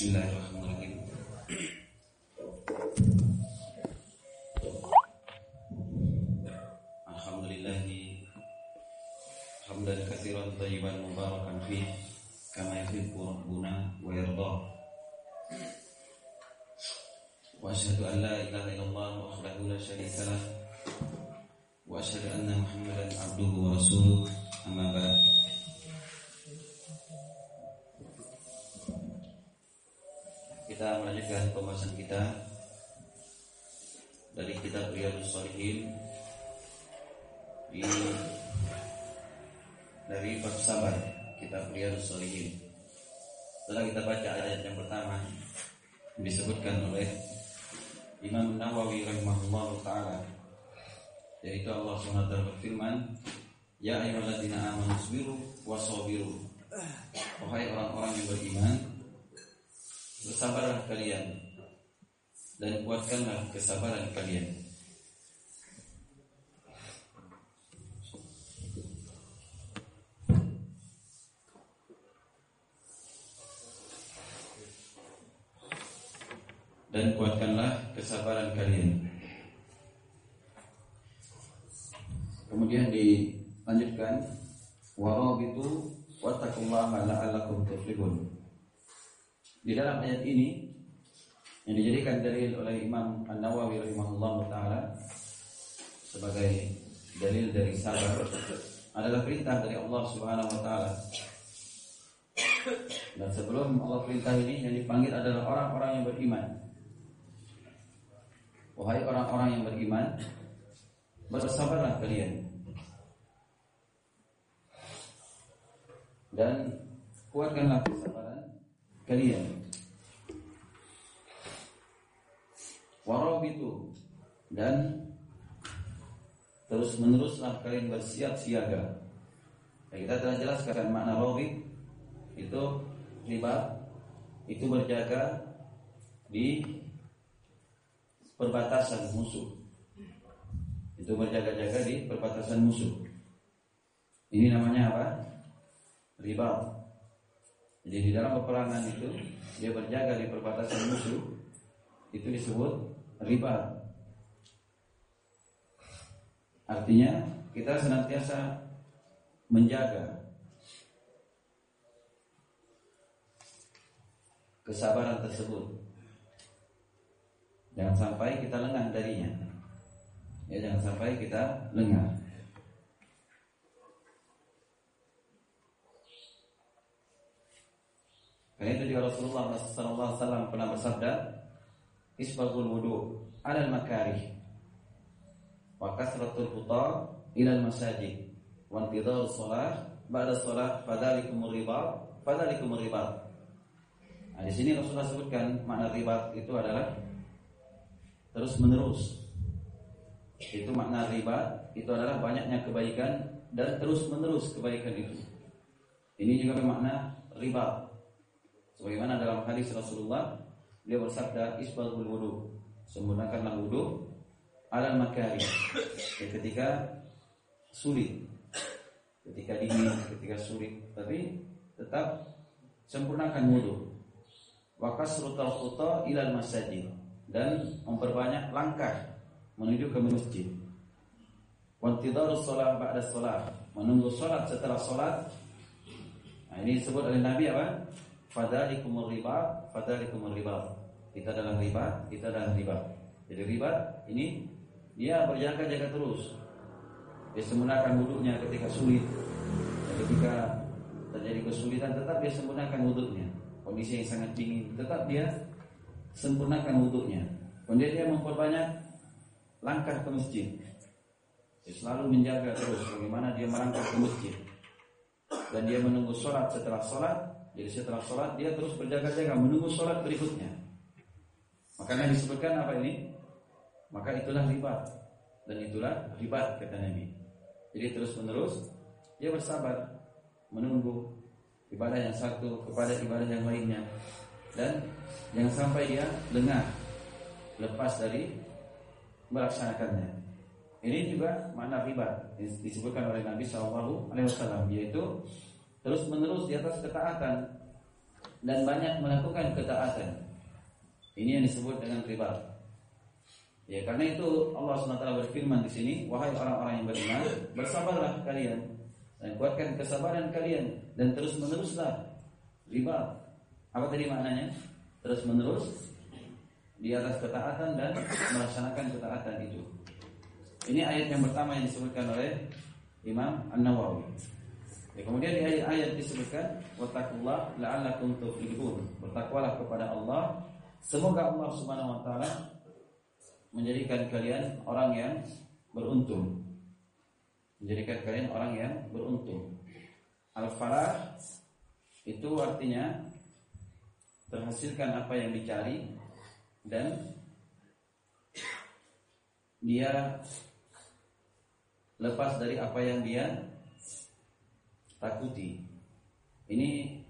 进来了。Yaitu Allah SWT berfirman Ya ayyuhalladzina amanu sabiru wasabiru Wahai orang-orang yang beriman Bersabarlah kalian dan kuatkanlah kesabaran kalian. Dan kuatkanlah kesabaran kalian. Kemudian dilanjutkan warabitu wattaqullaha la'allakum tuflihun. Di dalam ayat ini yang dijadikan dalil oleh Imam An-Nawawi rahimahullah taala sebagai dalil dari sabar adalah perintah dari Allah Subhanahu wa taala. Dan sebelum Allah perintah ini yang dipanggil adalah orang-orang yang beriman. Wahai orang-orang yang beriman, bersabarlah kalian. Dan kuatkanlah kesabaran kalian. Warabitu dan terus meneruslah kalian bersiap siaga. Ya, kita telah jelaskan makna rabit itu riba itu berjaga di perbatasan musuh. Itu berjaga-jaga di perbatasan musuh. Ini namanya apa? Riba. Jadi di dalam peperangan itu dia berjaga di perbatasan musuh itu disebut riba. Artinya kita senantiasa menjaga kesabaran tersebut. Jangan sampai kita lengah darinya. Ya jangan sampai kita lengah. Karena itu juga Rasulullah SAW pernah bersabda, Isbagul wudu alal makarih wa kasratul futar ilal masajid wa intidhar shalah ba'da shalah fadzalikumur riba fadzalikumur riba. Nah, di sini Rasulullah sebutkan makna riba itu adalah terus menerus. Itu makna riba itu adalah banyaknya kebaikan dan terus menerus kebaikan itu. Ini juga bermakna riba. Sebagaimana dalam hadis Rasulullah dia bersabda isbagul wudu. Sempurnakanlah wudu alal makari ya, ketika sulit ketika dingin ketika sulit tapi tetap sempurnakan wudu. Wa kasrutal khuta ilal masajid. Dan memperbanyak langkah menuju ke masjid. Wantidarus sholat ba'da sholat. Menunggu sholat setelah sholat. Nah ini disebut oleh Nabi apa Fadalikumur riba, fadalikumur riba. Kita adalah riba, kita adalah riba. Jadi riba ini dia berjaga-jaga terus. Dia sempurnakan wudhunya ketika sulit. Ketika terjadi kesulitan tetap dia sempurnakan wudhunya. Kondisi yang sangat dingin tetap dia sempurnakan wudhunya. Kemudian dia memperbanyak langkah ke masjid. Dia selalu menjaga terus bagaimana dia merangkak ke masjid. Dan dia menunggu sholat setelah sholat jadi setelah sholat dia terus berjaga-jaga menunggu sholat berikutnya. Makanya disebutkan apa ini? Maka itulah riba dan itulah riba kata Nabi. Jadi terus menerus dia bersabar menunggu ibadah yang satu kepada ibadah yang lainnya dan jangan sampai dia lengah lepas dari melaksanakannya. Ini juga makna riba disebutkan oleh Nabi Shallallahu Alaihi Wasallam yaitu terus menerus di atas ketaatan dan banyak melakukan ketaatan. Ini yang disebut dengan riba. Ya, karena itu Allah SWT berfirman di sini, wahai orang-orang yang beriman, bersabarlah kalian dan kuatkan kesabaran kalian dan terus meneruslah riba. Apa tadi maknanya? Terus menerus di atas ketaatan dan melaksanakan ketaatan itu. Ini ayat yang pertama yang disebutkan oleh Imam An-Nawawi. Ya, kemudian di ayat-ayat disebutkan wattaqullah la'allakum tuflihun. Bertakwalah kepada Allah, semoga Allah Subhanahu wa taala menjadikan kalian orang yang beruntung. Menjadikan kalian orang yang beruntung. Al-falah itu artinya terhasilkan apa yang dicari dan dia lepas dari apa yang dia takuti. Ini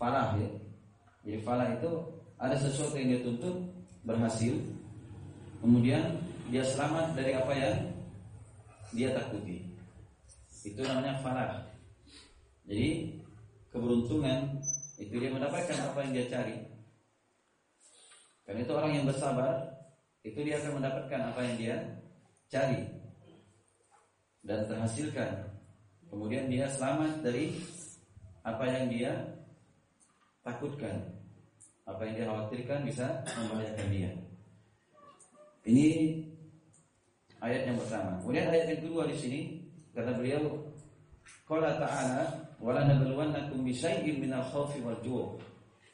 falah ya. Jadi falah itu ada sesuatu yang dia tuntut berhasil, kemudian dia selamat dari apa yang dia takuti. Itu namanya falah. Jadi keberuntungan itu dia mendapatkan apa yang dia cari. Karena itu orang yang bersabar itu dia akan mendapatkan apa yang dia cari dan terhasilkan Kemudian dia selamat dari apa yang dia takutkan. Apa yang dia khawatirkan bisa membahayakan dia. Ini ayat yang pertama. Kemudian ayat yang kedua di sini kata beliau Qala ta'ala wala nabluwannakum bi syai'in minal khawfi wal ju'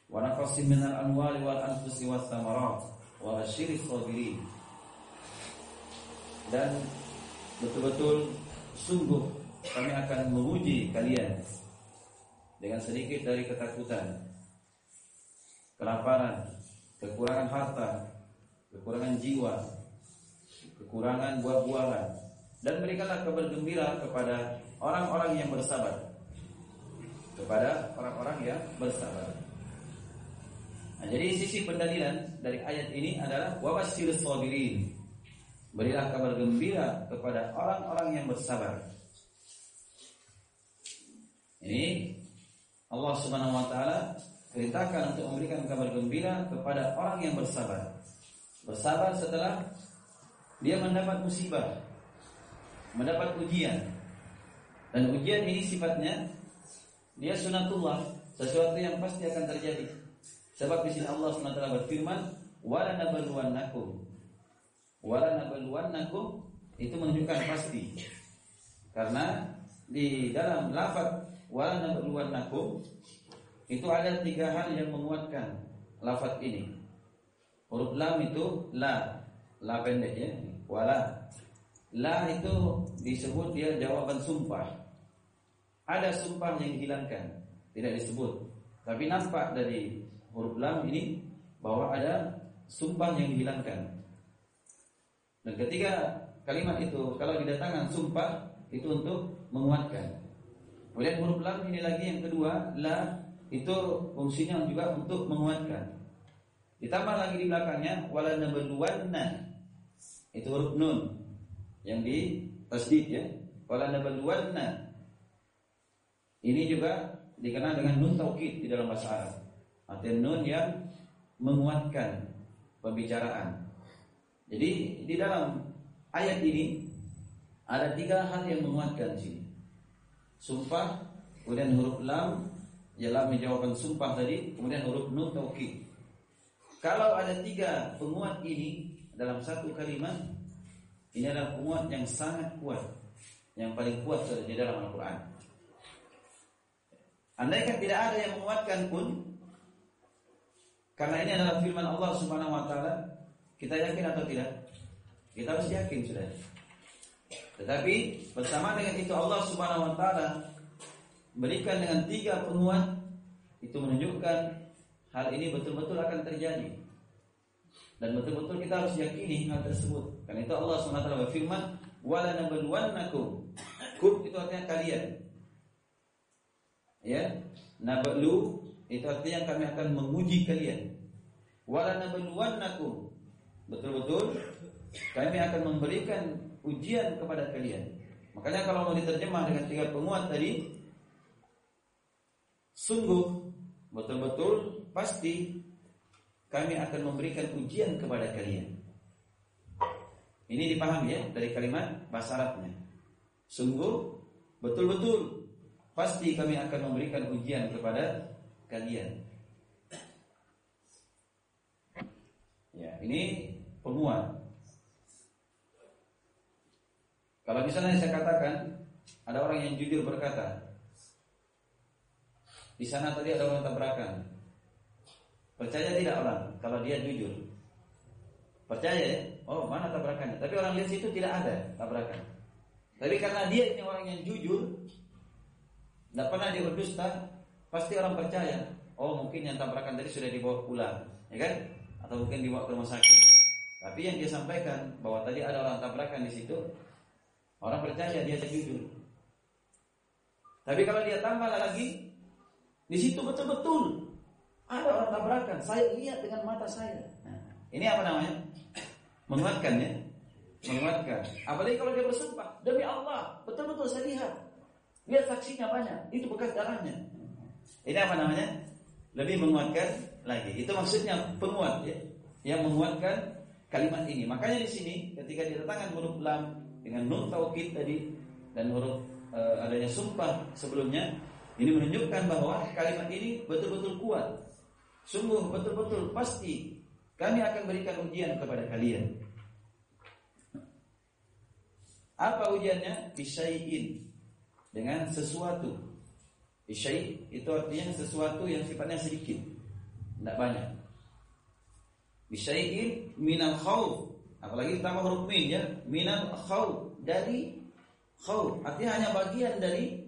wa naqsin minal amwali wal anfusi was thamarat wa basyiris sabirin. Dan betul-betul sungguh kami akan menguji kalian dengan sedikit dari ketakutan, kelaparan, kekurangan harta, kekurangan jiwa, kekurangan buah-buahan, dan berikanlah kabar gembira kepada orang-orang yang bersabar. Kepada orang-orang yang bersabar. Nah, jadi sisi pendalilan dari ayat ini adalah wabashir sabirin. Berilah kabar gembira kepada orang-orang yang bersabar. Ini Allah Subhanahu wa taala perintahkan untuk memberikan kabar gembira kepada orang yang bersabar. Bersabar setelah dia mendapat musibah, mendapat ujian. Dan ujian ini sifatnya dia sunatullah, sesuatu yang pasti akan terjadi. Sebab di sini Allah SWT berfirman, "Wala nabluwannakum." Wala nabluwannakum itu menunjukkan pasti. Karena di dalam lafaz wala nabluwannakum itu ada tiga hal yang menguatkan lafaz ini. Huruf lam itu la, la pendek ya, wala. La itu disebut dia jawaban sumpah. Ada sumpah yang dihilangkan, tidak disebut. Tapi nampak dari huruf lam ini bahwa ada sumpah yang dihilangkan. Dan ketika kalimat itu kalau didatangkan sumpah itu untuk menguatkan. Kemudian huruf lam ini lagi yang kedua, la itu fungsinya juga untuk menguatkan. Ditambah lagi di belakangnya wala nabluwanna. Itu huruf nun yang di tasdid ya. Wala nabluwanna. Ini juga dikenal dengan nun taukid di dalam bahasa Arab. Artinya nun yang menguatkan pembicaraan. Jadi di dalam ayat ini ada tiga hal yang menguatkan sini sumpah, kemudian huruf lam, ya lam sumpah tadi, kemudian huruf nun taukid. Kalau ada tiga penguat ini dalam satu kalimat, ini adalah penguat yang sangat kuat, yang paling kuat di dalam Al-Quran. Andaikan tidak ada yang menguatkan pun, karena ini adalah firman Allah Subhanahu Wa Taala, kita yakin atau tidak? Kita harus yakin sudah. Tetapi bersama dengan itu Allah Subhanahu wa taala berikan dengan tiga penguat itu menunjukkan hal ini betul-betul akan terjadi. Dan betul-betul kita harus yakini hal tersebut. Karena itu Allah taala berfirman, "Wala nabluwannakum." Kum itu artinya kalian. Ya, nablu itu artinya kami akan menguji kalian. Wala nabluwannakum. Betul-betul kami akan memberikan ujian kepada kalian. Makanya kalau mau diterjemah dengan tiga penguat tadi, sungguh betul-betul pasti kami akan memberikan ujian kepada kalian. Ini dipahami ya dari kalimat bahasa Arabnya. Sungguh betul-betul pasti kami akan memberikan ujian kepada kalian. Ya, ini penguat. Kalau misalnya saya katakan ada orang yang jujur berkata, di sana tadi ada orang tabrakan. Percaya tidak orang kalau dia jujur? Percaya ya? Oh mana tabrakannya? Tapi orang lihat situ tidak ada tabrakan. Tapi karena dia ini orang yang jujur, tidak pernah dia pasti orang percaya. Oh mungkin yang tabrakan tadi sudah dibawa pulang, ya kan? Atau mungkin dibawa ke rumah sakit. Tapi yang dia sampaikan bahwa tadi ada orang tabrakan di situ, orang percaya dia jujur. Tapi kalau dia tambah lagi, di situ betul-betul ada orang tabrakan. Saya lihat dengan mata saya. Nah, ini apa namanya? Menguatkan ya. Menguatkan. Apalagi kalau dia bersumpah, demi Allah, betul-betul saya lihat. Lihat saksinya banyak, itu bekas darahnya. Ini apa namanya? Lebih menguatkan lagi. Itu maksudnya penguat ya. Yang menguatkan kalimat ini. Makanya di sini ketika diletakkan huruf lam dengan nun taukid tadi dan huruf e, adanya sumpah sebelumnya, ini menunjukkan bahwa kalimat ini betul-betul kuat. Sungguh betul-betul pasti kami akan berikan ujian kepada kalian. Apa ujiannya? Bisyai'in dengan sesuatu. Bisyai' itu artinya sesuatu yang sifatnya sedikit, tidak banyak. Bisyai'in minal khawf. Apalagi ditambah huruf min ya, minal khawf dari khawf. Artinya hanya bagian dari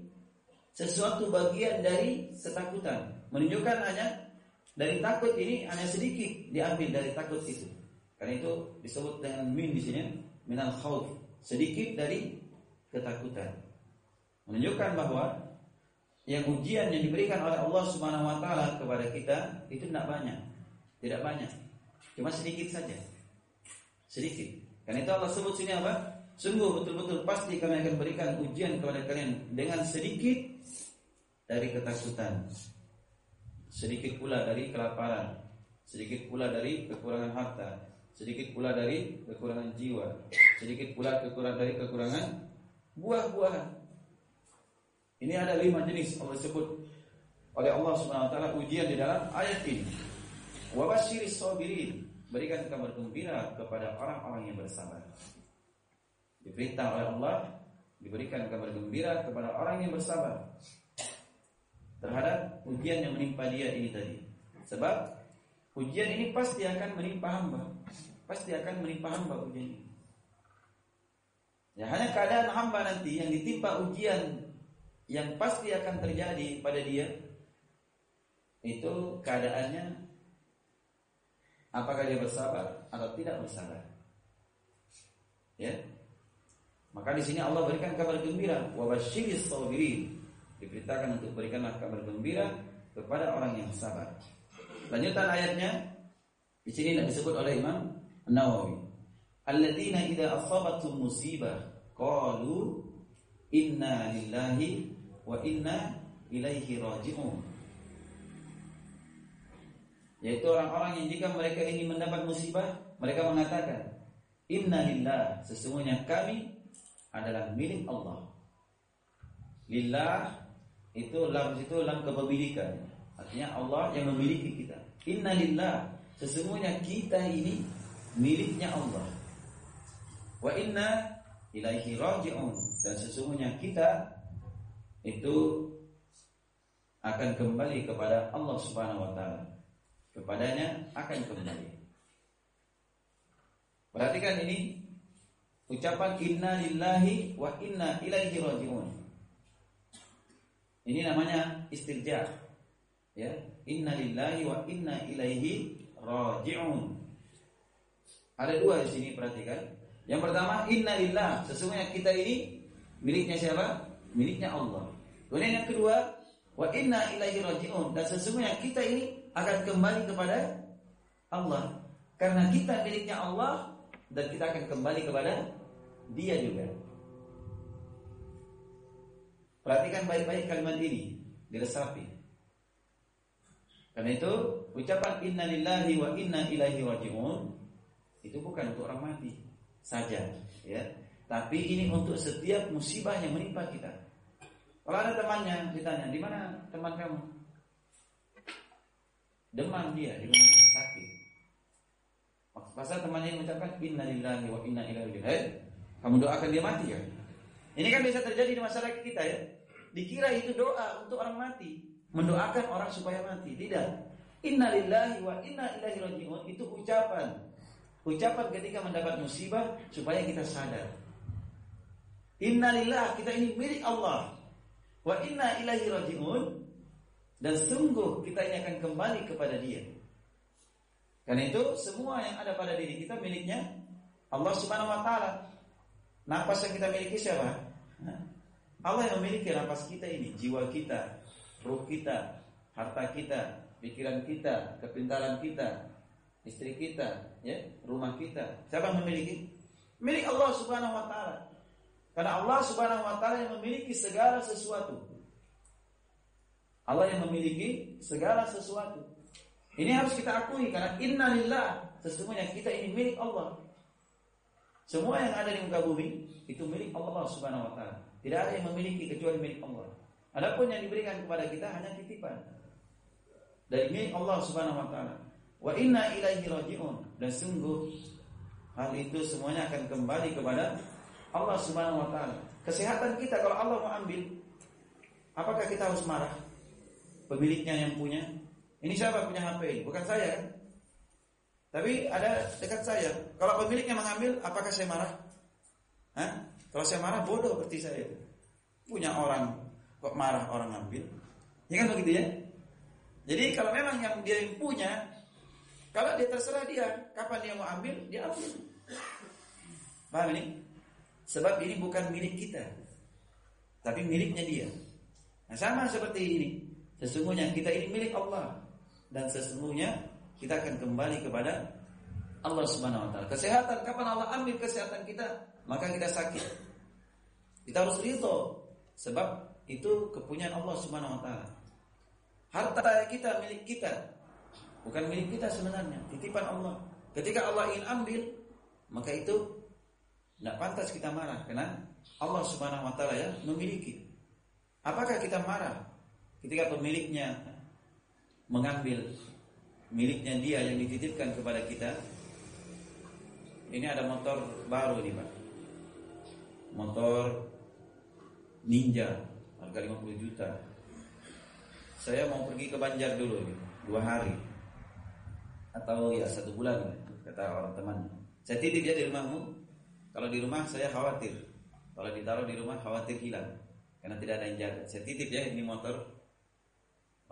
sesuatu bagian dari ketakutan. Menunjukkan hanya dari takut ini hanya sedikit diambil dari takut itu. Karena itu disebut dengan min di sini minal khauf, sedikit dari ketakutan. Menunjukkan bahwa yang ujian yang diberikan oleh Allah Subhanahu wa taala kepada kita itu tidak banyak. Tidak banyak. Cuma sedikit saja. Sedikit. Karena itu Allah sebut sini apa? Sungguh betul-betul pasti kami akan berikan ujian kepada kalian dengan sedikit dari ketakutan sedikit pula dari kelaparan, sedikit pula dari kekurangan harta, sedikit pula dari kekurangan jiwa, sedikit pula kekurangan dari kekurangan buah-buahan. Ini ada lima jenis Allah sebut oleh Allah Subhanahu wa taala ujian di dalam ayat ini. Wa basyiris sabirin, berikan kabar gembira kepada orang-orang yang bersabar. Diperintah oleh Allah diberikan kabar gembira kepada orang yang bersabar terhadap ujian yang menimpa dia ini tadi. Sebab ujian ini pasti akan menimpa hamba. Pasti akan menimpa hamba ujian ini. Ya hanya keadaan hamba nanti yang ditimpa ujian yang pasti akan terjadi pada dia itu keadaannya apakah dia bersabar atau tidak bersabar. Ya. Maka di sini Allah berikan kabar gembira wa basyiris sabirin diperintahkan untuk berikanlah kabar gembira kepada orang yang sabar. Lanjutan ayatnya di sini tidak disebut oleh Imam Nawawi. Alladzina idza asabatum musibah qalu inna lillahi wa inna ilaihi raji'un. Yaitu orang-orang yang jika mereka ini mendapat musibah, mereka mengatakan, Inna lillah, sesungguhnya kami adalah milik Allah. Lillah itu lam itu lam kepemilikan. Artinya Allah yang memiliki kita. Innalillah, sesungguhnya kita ini miliknya Allah. Wa inna ilaihi raji'un dan sesungguhnya kita itu akan kembali kepada Allah Subhanahu wa taala. Kepadanya akan kembali. Perhatikan ini ucapan inna lillahi wa inna ilaihi raji'un. Ini namanya istirja. Ya, inna lillahi wa inna ilaihi raji'un. Ada dua di sini perhatikan. Yang pertama inna lillah, sesungguhnya kita ini miliknya siapa? Miliknya Allah. Kemudian yang kedua, wa inna ilaihi raji'un dan sesungguhnya kita ini akan kembali kepada Allah. Karena kita miliknya Allah dan kita akan kembali kepada Dia juga. Perhatikan baik-baik kalimat ini, diresapi. Karena itu ucapan inna lillahi wa inna ilaihi rajiun itu bukan untuk orang mati saja, ya. Tapi ini untuk setiap musibah yang menimpa kita. Kalau ada temannya ditanya, "Di mana teman kamu?" Demam dia di rumahnya, sakit. Masa temannya mengucapkan inna lillahi wa inna ilaihi rajiun. Kamu doakan dia mati ya? Ini kan bisa terjadi di masyarakat kita ya. Dikira itu doa untuk orang mati, mendoakan orang supaya mati. Tidak. Inna lillahi wa inna ilaihi rajiun itu ucapan Ucapan ketika mendapat musibah supaya kita sadar. Innalillah kita ini milik Allah. Wa inna ilaihi rajiun dan sungguh kita ini akan kembali kepada Dia. Karena itu semua yang ada pada diri kita miliknya Allah Subhanahu wa taala. Napas yang kita miliki siapa? Allah yang memiliki napas kita ini, jiwa kita, ruh kita, harta kita, pikiran kita, kepintaran kita, istri kita, ya, rumah kita. Siapa yang memiliki? Milik Allah Subhanahu wa taala. Karena Allah Subhanahu wa taala yang memiliki segala sesuatu. Allah yang memiliki segala sesuatu. Ini harus kita akui karena innalillah sesungguhnya kita ini milik Allah. Semua yang ada di muka bumi itu milik Allah Subhanahu wa taala. Tidak ada yang memiliki kecuali milik Allah. Adapun yang diberikan kepada kita hanya titipan dari milik Allah Subhanahu wa taala. Wa inna ilaihi raji'un. Dan sungguh hal itu semuanya akan kembali kepada Allah Subhanahu wa taala. Kesehatan kita kalau Allah mau ambil, apakah kita harus marah? Pemiliknya yang punya. Ini siapa punya HP ini? Bukan saya kan? Tapi ada dekat saya. Kalau pemiliknya mengambil, apakah saya marah? Hah? Kalau saya marah bodoh berarti saya itu. Punya orang kok marah orang ambil. Ya kan begitu ya? Jadi kalau memang yang dia yang punya kalau dia terserah dia, kapan dia mau ambil, dia ambil. Paham ini? Sebab ini bukan milik kita. Tapi miliknya dia. Nah, sama seperti ini. Sesungguhnya kita ini milik Allah dan sesungguhnya kita akan kembali kepada Allah Subhanahu wa taala. Kesehatan kapan Allah ambil kesehatan kita, maka kita sakit. Kita harus ridho sebab itu kepunyaan Allah Subhanahu wa taala. Harta kita milik kita, Bukan milik kita sebenarnya, titipan Allah. Ketika Allah ingin ambil, maka itu tidak pantas kita marah karena Allah Subhanahu wa taala ya memiliki. Apakah kita marah ketika pemiliknya mengambil miliknya dia yang dititipkan kepada kita? Ini ada motor baru nih, Pak. Motor Ninja harga 50 juta. Saya mau pergi ke Banjar dulu nih, dua hari atau ya satu bulan kata orang teman. Saya titip dia di rumahmu. Kalau di rumah saya khawatir. Kalau ditaruh di rumah khawatir hilang karena tidak ada yang jaga. Saya titip ya ini motor.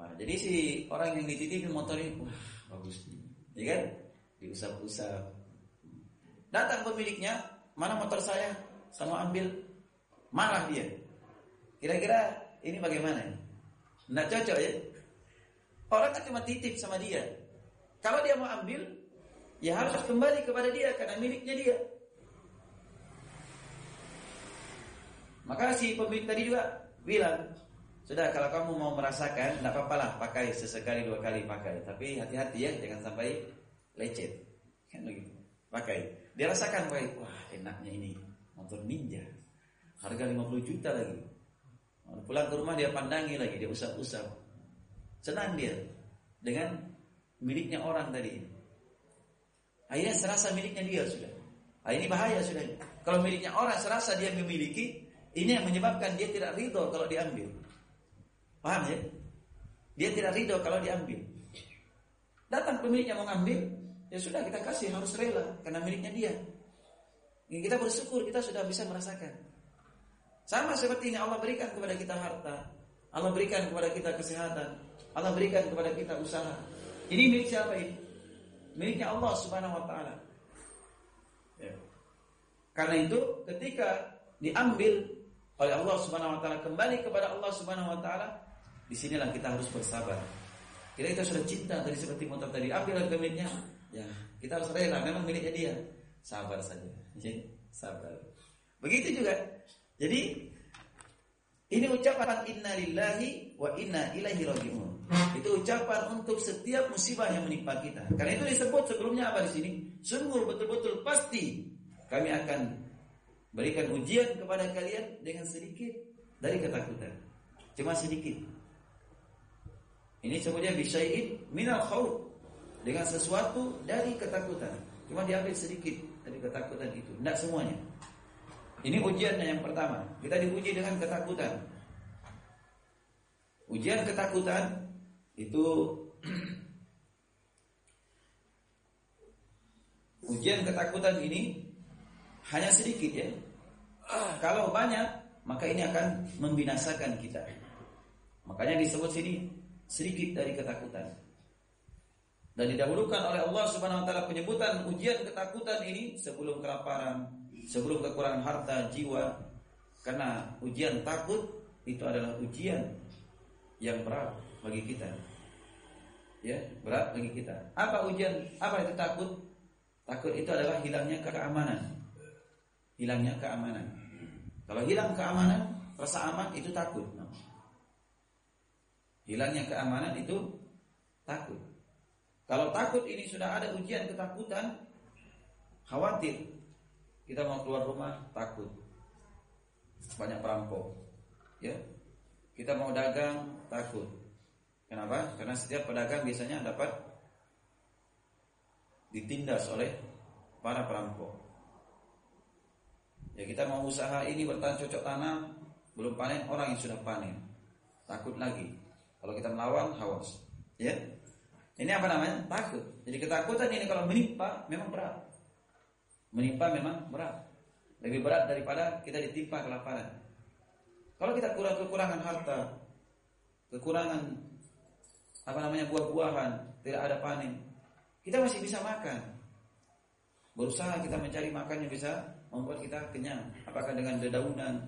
Nah, jadi si orang yang dititipin motor ini, wah bagus ya kan? Diusap-usap. Datang pemiliknya, mana motor saya? Sama ambil, marah dia. Kira-kira ini bagaimana? Nggak cocok ya? Orang kan cuma titip sama dia, kalau dia mau ambil, ya harus kembali kepada dia karena miliknya dia. Maka si pemilik tadi juga bilang, sudah kalau kamu mau merasakan, tidak apa-apa lah pakai sesekali dua kali pakai. Tapi hati-hati ya, jangan sampai lecet. Kan begitu. Pakai. Dia rasakan baik, wah enaknya ini motor ninja. Harga 50 juta lagi. Pulang ke rumah dia pandangi lagi, dia usap-usap. Senang dia dengan miliknya orang tadi. Akhirnya serasa miliknya dia sudah. Nah, ini bahaya sudah. Kalau miliknya orang serasa dia memiliki, ini yang menyebabkan dia tidak ridho kalau diambil. Paham ya? Dia tidak ridho kalau diambil. Datang pemiliknya mau ngambil, ya sudah kita kasih harus rela karena miliknya dia. Ini kita bersyukur kita sudah bisa merasakan. Sama seperti ini Allah berikan kepada kita harta, Allah berikan kepada kita kesehatan, Allah berikan kepada kita usaha. Ini milik siapa ini? Miliknya Allah Subhanahu wa taala. Ya. Karena itu ketika diambil oleh Allah Subhanahu wa taala kembali kepada Allah Subhanahu wa taala, di sinilah kita harus bersabar. Kita kita sudah cinta tadi seperti motor tadi, ambil harga miliknya. Ya, kita harus rela memang miliknya dia. Sabar saja. Ya, sabar. Begitu juga. Jadi Ini ucapan inna lillahi wa inna ilaihi rajiun. Itu ucapan untuk setiap musibah yang menimpa kita. Karena itu disebut sebelumnya apa di sini? Sungguh betul-betul pasti kami akan berikan ujian kepada kalian dengan sedikit dari ketakutan. Cuma sedikit. Ini sebutnya bisyai'in minal khawf. Dengan sesuatu dari ketakutan. Cuma diambil sedikit dari ketakutan itu. Tidak semuanya. Ini ujiannya yang pertama. Kita diuji dengan ketakutan. Ujian ketakutan itu ujian ketakutan ini hanya sedikit ya. Kalau banyak, maka ini akan membinasakan kita. Makanya disebut sini sedikit dari ketakutan. Dan didahulukan oleh Allah Subhanahu wa taala penyebutan ujian ketakutan ini sebelum kelaparan, sebelum kekurangan harta jiwa. Karena ujian takut itu adalah ujian yang berat bagi kita. Ya berat bagi kita. Apa ujian? Apa itu takut? Takut itu adalah hilangnya keamanan. Hilangnya keamanan. Kalau hilang keamanan rasa aman itu takut hilangnya keamanan itu takut kalau takut ini sudah ada ujian ketakutan khawatir kita mau keluar rumah takut. Banyak perampok. Ya. Kita mau dagang takut. Kenapa? Karena setiap pedagang biasanya dapat ditindas oleh para perampok. Ya kita mau usaha ini bertahan cocok tanam, belum panen orang yang sudah panen. Takut lagi. Kalau kita melawan hawas. Ya. Ini apa namanya? Takut. Jadi ketakutan ini kalau menimpa memang berat menimpa memang berat. Lebih berat daripada kita ditimpa kelaparan. Kalau kita kurang kekurangan harta, kekurangan apa namanya buah-buahan, tidak ada panen, kita masih bisa makan. Berusaha kita mencari makan yang bisa membuat kita kenyang. Apakah dengan dedaunan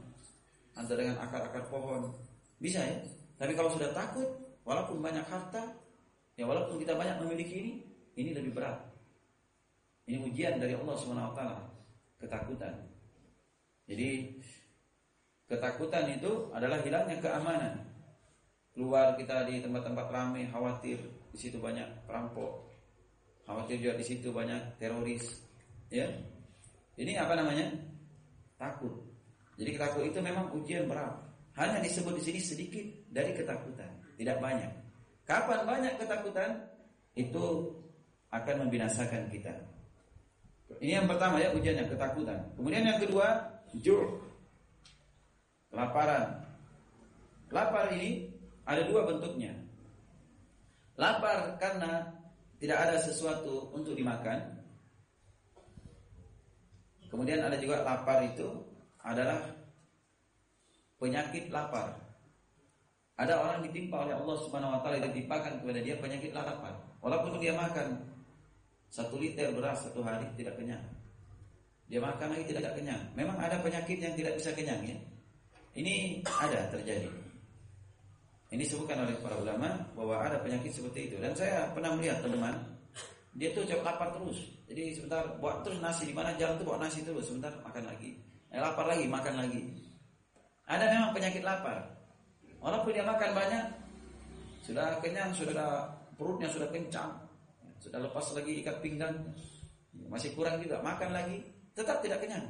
atau dengan akar-akar pohon? Bisa ya. Tapi kalau sudah takut, walaupun banyak harta, ya walaupun kita banyak memiliki ini, ini lebih berat. Ini ujian dari Allah Subhanahu wa taala, ketakutan. Jadi ketakutan itu adalah hilangnya keamanan. Keluar kita di tempat-tempat ramai khawatir di situ banyak perampok. Khawatir juga di situ banyak teroris. Ya. Ini apa namanya? Takut. Jadi takut itu memang ujian berat. Hanya disebut di sini sedikit dari ketakutan, tidak banyak. Kapan banyak ketakutan? Itu akan membinasakan kita. Ini yang pertama ya ujian yang ketakutan. Kemudian yang kedua, jur. Kelaparan. Lapar ini ada dua bentuknya. Lapar karena tidak ada sesuatu untuk dimakan. Kemudian ada juga lapar itu adalah penyakit lapar. Ada orang ditimpa oleh Allah Subhanahu wa taala ditimpakan kepada dia penyakit lapar. Walaupun dia makan satu liter beras satu hari tidak kenyang. Dia makan lagi tidak kenyang. Memang ada penyakit yang tidak bisa kenyang ya. Ini ada terjadi. Ini disebutkan oleh para ulama bahwa ada penyakit seperti itu. Dan saya pernah melihat teman, dia tuh cepat lapar terus. Jadi sebentar buat terus nasi di mana jalan tuh bawa nasi terus, sebentar makan lagi. Eh, lapar lagi, makan lagi. Ada memang penyakit lapar. Walaupun dia makan banyak, sudah kenyang, sudah perutnya sudah kencang, sudah lepas lagi ikat pinggang, masih kurang juga, makan lagi, tetap tidak kenyang.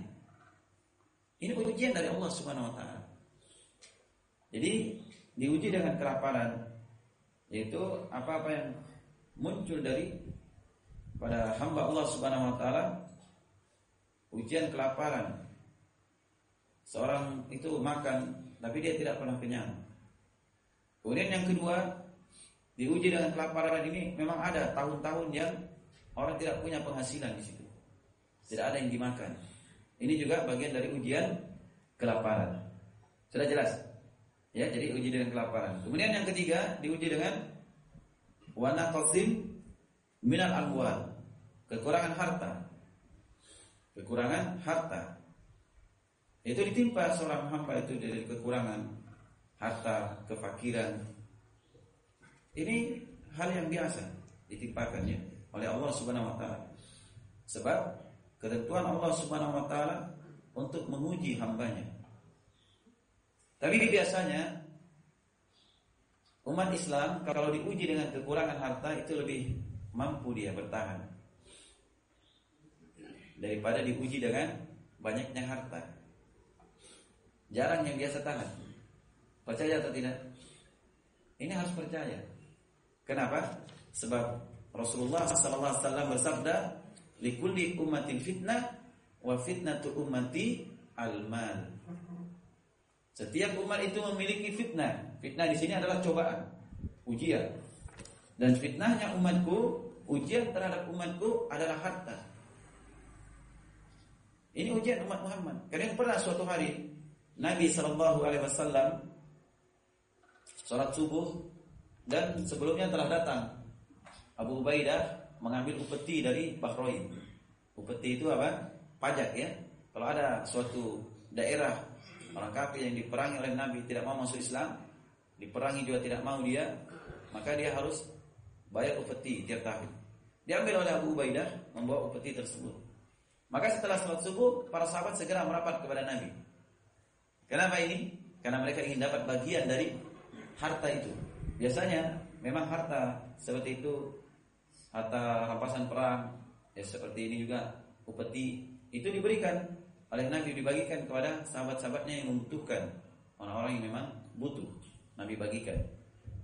Ini ujian dari Allah Subhanahu wa taala. Jadi diuji dengan kelaparan yaitu apa-apa yang muncul dari pada hamba Allah Subhanahu wa taala ujian kelaparan. Seorang itu makan tapi dia tidak pernah kenyang. Kemudian yang kedua, Diuji dengan kelaparan ini memang ada tahun-tahun yang orang tidak punya penghasilan di situ. Tidak ada yang dimakan. Ini juga bagian dari ujian kelaparan. Sudah jelas? Ya, jadi uji dengan kelaparan. Kemudian yang ketiga diuji dengan wana qasim minal amwal. Kekurangan harta. Kekurangan harta. Itu ditimpa seorang hamba itu dari kekurangan harta, kefakiran, ini hal yang biasa ditimpakannya oleh Allah Subhanahu wa taala. Sebab ketentuan Allah Subhanahu wa taala untuk menguji hambanya. Tapi biasanya umat Islam kalau diuji dengan kekurangan harta itu lebih mampu dia bertahan daripada diuji dengan banyaknya harta. Jarang yang biasa tahan. Percaya atau tidak? Ini harus percaya. Kenapa? Sebab Rasulullah SAW bersabda, "Likulli ummatin fitnah wa fitnatu ummati al-mal." Setiap umat itu memiliki fitnah. Fitnah di sini adalah cobaan, ujian. Dan fitnahnya umatku, ujian terhadap umatku adalah harta. Ini ujian umat Muhammad. Karena pernah suatu hari Nabi Shallallahu Alaihi Wasallam sholat subuh dan sebelumnya telah datang Abu Ubaidah mengambil upeti dari Bahrain. Upeti itu apa? Pajak ya. Kalau ada suatu daerah Orang kafir yang diperangi oleh Nabi tidak mau masuk Islam, diperangi juga tidak mau dia, maka dia harus bayar upeti tiap tahun. Diambil oleh Abu Ubaidah membawa upeti tersebut. Maka setelah sholat subuh, para sahabat segera merapat kepada Nabi. Kenapa ini? Karena mereka ingin dapat bagian dari harta itu. Biasanya memang harta seperti itu, harta rampasan perang, ya seperti ini juga upeti itu diberikan oleh Nabi dibagikan kepada sahabat-sahabatnya yang membutuhkan orang-orang yang memang butuh Nabi bagikan.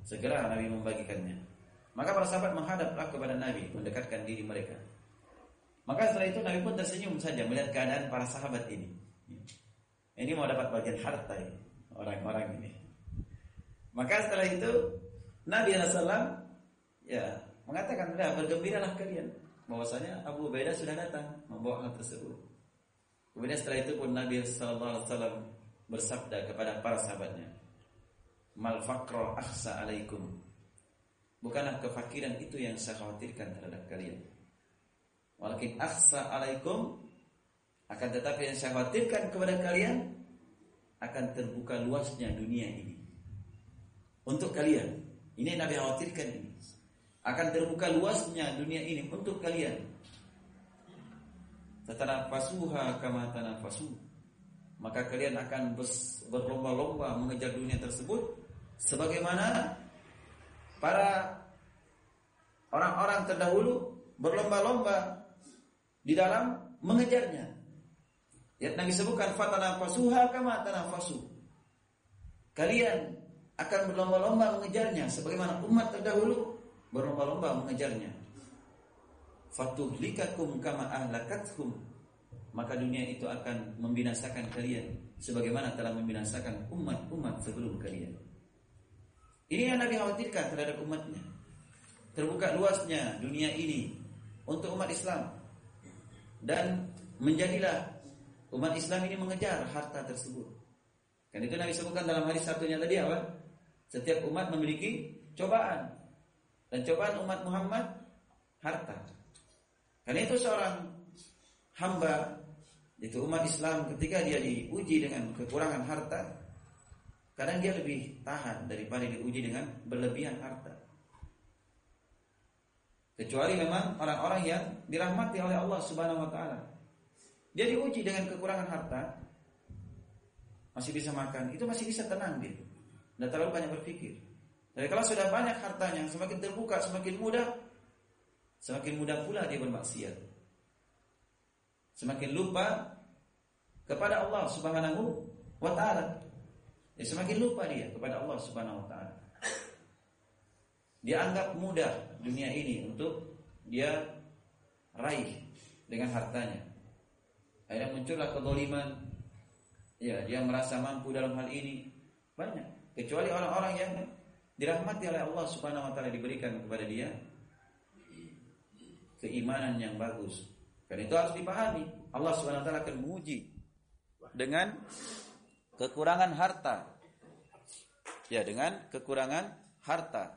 Segera Nabi membagikannya. Maka para sahabat menghadaplah kepada Nabi mendekatkan diri mereka. Maka setelah itu Nabi pun tersenyum saja melihat keadaan para sahabat ini. Ini mau dapat bagian harta orang-orang ini maka setelah itu Nabi SAW ya mengatakan sudah bergembiralah kalian bahwasanya Abu Ubaidah sudah datang membawa hal tersebut Kemudian setelah itu pun Nabi wasallam bersabda kepada para sahabatnya, "Mal faqra akhsa alaikum." Bukanlah kefakiran itu yang saya khawatirkan terhadap kalian. Walakin akhsa alaikum akan tetapi yang saya khawatirkan kepada kalian akan terbuka luasnya dunia ini. Untuk kalian. Ini yang Nabi khawatirkan ini. Akan terbuka luasnya dunia ini untuk kalian tatanafasuha kama tanafasu maka kalian akan berlomba-lomba mengejar dunia tersebut sebagaimana para orang-orang terdahulu berlomba-lomba di dalam mengejarnya. Ya Nabi sebutkan fatanafasuha kama tanafasu. Kalian akan berlomba-lomba mengejarnya sebagaimana umat terdahulu berlomba-lomba mengejarnya fatuhlikakum kama ahlakathum maka dunia itu akan membinasakan kalian sebagaimana telah membinasakan umat-umat sebelum kalian. Ini yang Nabi khawatirkan terhadap umatnya. Terbuka luasnya dunia ini untuk umat Islam dan menjadilah umat Islam ini mengejar harta tersebut. Kan itu Nabi sebutkan dalam hadis satunya tadi apa? Setiap umat memiliki cobaan dan cobaan umat Muhammad harta. Karena itu seorang hamba itu umat Islam ketika dia diuji dengan kekurangan harta, kadang dia lebih tahan daripada diuji dengan berlebihan harta. Kecuali memang orang-orang yang dirahmati oleh Allah Subhanahu wa taala. Dia diuji dengan kekurangan harta, masih bisa makan, itu masih bisa tenang dia. Tidak terlalu banyak berpikir. Tapi kalau sudah banyak hartanya, semakin terbuka, semakin mudah Semakin mudah pula dia bermaksiat. Semakin lupa kepada Allah Subhanahu wa taala. Ya, semakin lupa dia kepada Allah Subhanahu wa taala. Dia anggap mudah dunia ini untuk dia raih dengan hartanya. Akhirnya muncullah kedoliman. Ya, dia merasa mampu dalam hal ini banyak. Kecuali orang-orang yang dirahmati oleh Allah Subhanahu wa taala diberikan kepada dia keimanan yang bagus. Dan itu harus dipahami. Allah Subhanahu wa taala akan menguji dengan kekurangan harta. Ya, dengan kekurangan harta.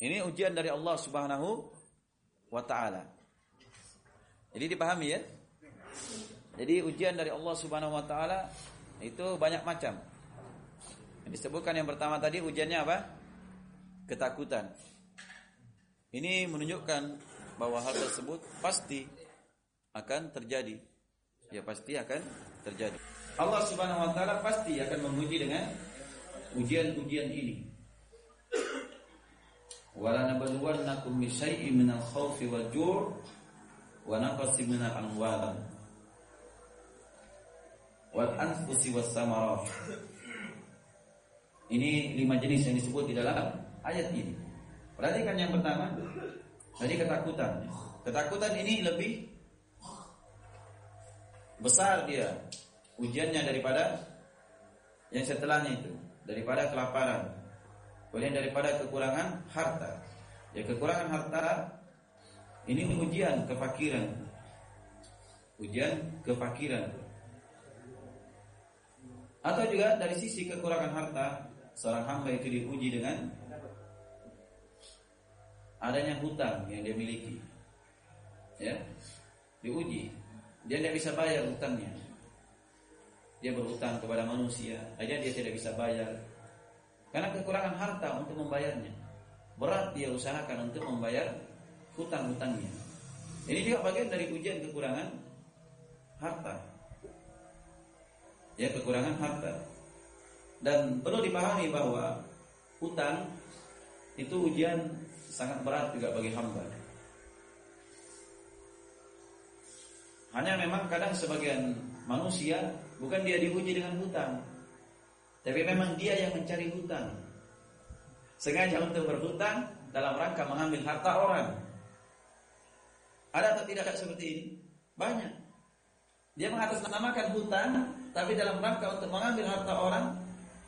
Ini ujian dari Allah Subhanahu wa taala. Jadi dipahami ya? Jadi ujian dari Allah Subhanahu wa taala itu banyak macam. Yang disebutkan yang pertama tadi ujiannya apa? Ketakutan. Ini menunjukkan bahwa hal tersebut pasti akan terjadi. Ya pasti akan terjadi. Allah Subhanahu wa taala pasti akan menguji dengan ujian-ujian ini. Wala nabluwannakum bi syai'in minal khaufi wal ju' wa naqsin minal amwal wal anfusi was samarat. Ini lima jenis yang disebut di dalam ayat ini. Perhatikan yang pertama, tadi ketakutan. Ketakutan ini lebih besar dia ujiannya daripada yang setelahnya itu, daripada kelaparan, kemudian daripada kekurangan harta. Ya kekurangan harta ini ujian kefakiran. Ujian kefakiran. Atau juga dari sisi kekurangan harta, seorang hamba itu diuji dengan adanya hutang yang dia miliki. Ya. Diuji. Dia tidak bisa bayar hutangnya. Dia berhutang kepada manusia, aja dia tidak bisa bayar. Karena kekurangan harta untuk membayarnya. Berat dia usahakan untuk membayar hutang-hutangnya. Ini juga bagian dari ujian kekurangan harta. Ya, kekurangan harta. Dan perlu dipahami bahwa hutang itu ujian sangat berat juga bagi hamba. Hanya memang kadang sebagian manusia bukan dia diuji dengan hutang, tapi memang dia yang mencari hutang. Sengaja untuk berhutang dalam rangka mengambil harta orang. Ada atau tidak seperti ini? Banyak. Dia mengatasnamakan hutang, tapi dalam rangka untuk mengambil harta orang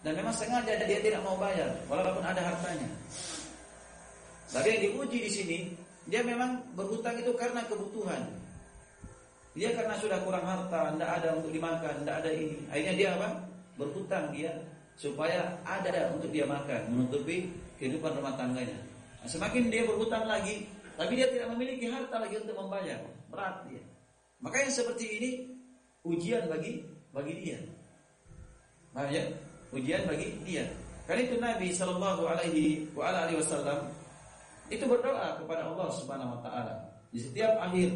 dan memang sengaja dia tidak mau bayar walaupun ada hartanya. Tapi yang diuji di sini, dia memang berhutang itu karena kebutuhan. Dia karena sudah kurang harta, tidak ada untuk dimakan, tidak ada ini. Akhirnya dia apa? Berhutang dia supaya ada untuk dia makan, menutupi kehidupan rumah tangganya. Nah, semakin dia berhutang lagi, tapi dia tidak memiliki harta lagi untuk membayar, berat dia. Maka yang seperti ini ujian bagi bagi dia. Paham ya? Ujian bagi dia. Karena itu Nabi Shallallahu Alaihi Wasallam itu berdoa kepada Allah Subhanahu Wa Taala di setiap akhir